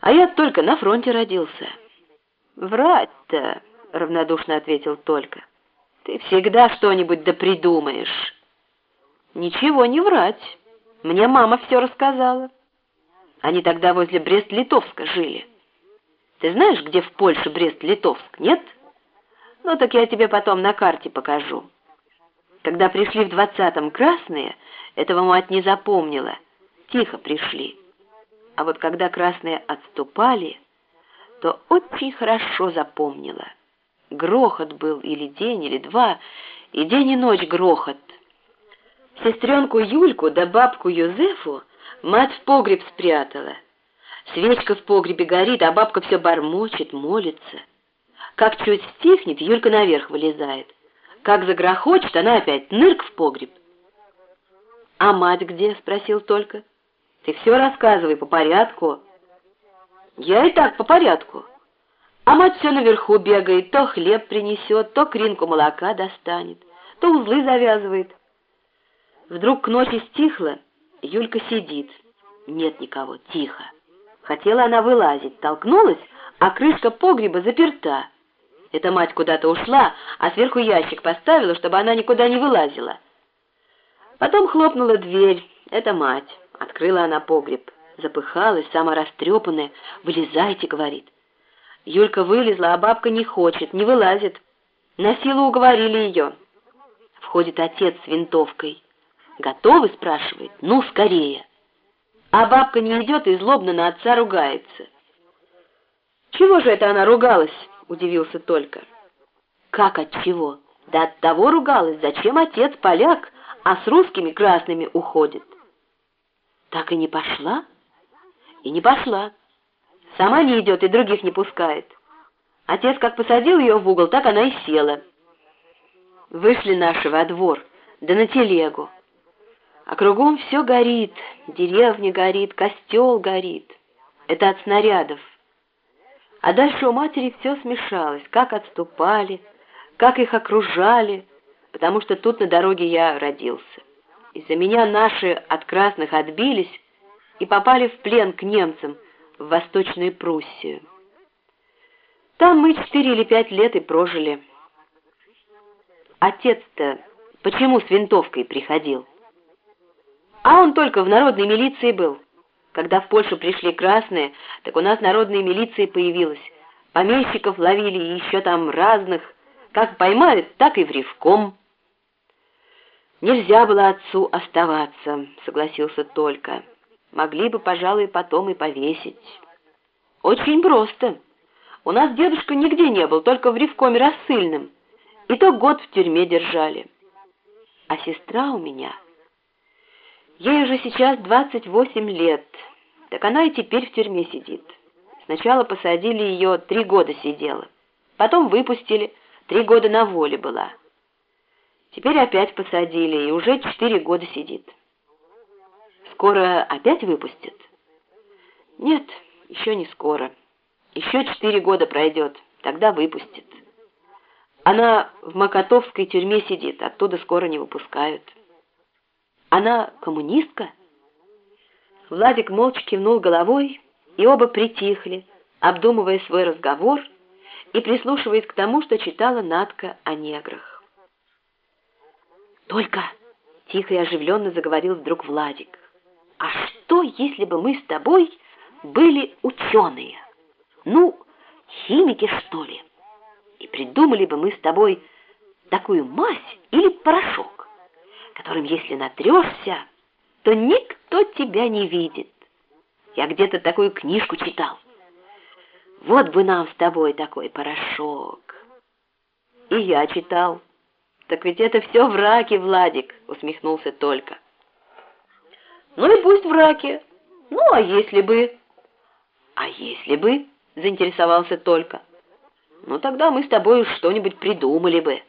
А я только на фронте родился. Врать-то, равнодушно ответил только. Ты всегда что-нибудь да придумаешь. Ничего не врать. Мне мама все рассказала. Они тогда возле Брест-Литовска жили. Ты знаешь, где в Польше Брест-Литовск, нет? Ну так я тебе потом на карте покажу. Когда пришли в двадцатом красные, этого мать не запомнила. Тихо пришли. А вот когда красные отступали, то очень хорошо запомнила. Грохот был или день, или два, и день и ночь грохот. Сестренку Юльку да бабку Юзефу мать в погреб спрятала. Свечка в погребе горит, а бабка все бормочет, молится. Как чуть стихнет, Юлька наверх вылезает. Как загрохочет, она опять нырк в погреб. «А мать где?» — спросил только. Ты все рассказывай по порядку. Я и так по порядку. А мать все наверху бегает, то хлеб принесет, то кринку молока достанет, то узлы завязывает. Вдруг к ночи стихло, Юлька сидит. Нет никого, тихо. Хотела она вылазить, толкнулась, а крышка погреба заперта. Эта мать куда-то ушла, а сверху ящик поставила, чтобы она никуда не вылазила. Потом хлопнула дверь. Это мать. Открыла она погреб, запыхалась, сама растрепанная. «Вылезайте», — говорит. Юлька вылезла, а бабка не хочет, не вылазит. На силу уговорили ее. Входит отец с винтовкой. «Готовы?» — спрашивает. «Ну, скорее». А бабка не идет и злобно на отца ругается. «Чего же это она ругалась?» — удивился только. «Как от чего? Да от того ругалась, зачем отец поляк, а с русскими красными уходит». Так и не пошла? И не пошла. Сама не идет и других не пускает. Отец как посадил ее в угол, так она и села. Вышли наши во двор, да на телегу. А кругом все горит, деревня горит, костел горит. Это от снарядов. А дальше у матери все смешалось, как отступали, как их окружали, потому что тут на дороге я родился. Из-за меня наши от красных отбились и попали в плен к немцам в Восточную Пруссию. Там мы четыре или пять лет и прожили. Отец-то почему с винтовкой приходил? А он только в народной милиции был. Когда в Польшу пришли красные, так у нас народная милиция появилась. Помещиков ловили и еще там разных. Как поймают, так и в ревком. «Нельзя было отцу оставаться», — согласился только. «Могли бы, пожалуй, потом и повесить». «Очень просто. У нас дедушка нигде не был, только в Ревкоме рассыльным. И то год в тюрьме держали. А сестра у меня... Ей уже сейчас 28 лет, так она и теперь в тюрьме сидит. Сначала посадили ее, три года сидела. Потом выпустили, три года на воле была». Теперь опять посадили, и уже четыре года сидит. Скоро опять выпустят? Нет, еще не скоро. Еще четыре года пройдет, тогда выпустят. Она в Макотовской тюрьме сидит, оттуда скоро не выпускают. Она коммунистка? Владик молча кивнул головой, и оба притихли, обдумывая свой разговор и прислушиваясь к тому, что читала Надка о неграх. «Только!» — тихо и оживленно заговорил вдруг Владик. «А что, если бы мы с тобой были ученые? Ну, химики, что ли? И придумали бы мы с тобой такую мазь или порошок, которым, если натрешься, то никто тебя не видит. Я где-то такую книжку читал. Вот бы нам с тобой такой порошок. И я читал. «Так ведь это все враки, Владик», — усмехнулся только. «Ну и пусть враки. Ну, а если бы...» «А если бы...» — заинтересовался только. «Ну, тогда мы с тобой что-нибудь придумали бы».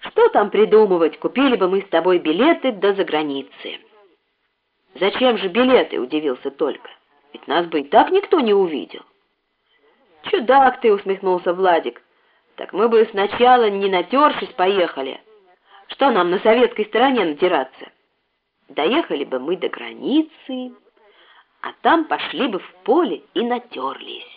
«Что там придумывать? Купили бы мы с тобой билеты до заграницы». «Зачем же билеты?» — удивился только. «Ведь нас бы и так никто не увидел». «Чудак ты!» — усмехнулся Владик. Так мы бы сначала, не натершись, поехали. Что нам на советской стороне натираться? Доехали бы мы до границы, а там пошли бы в поле и натерлись.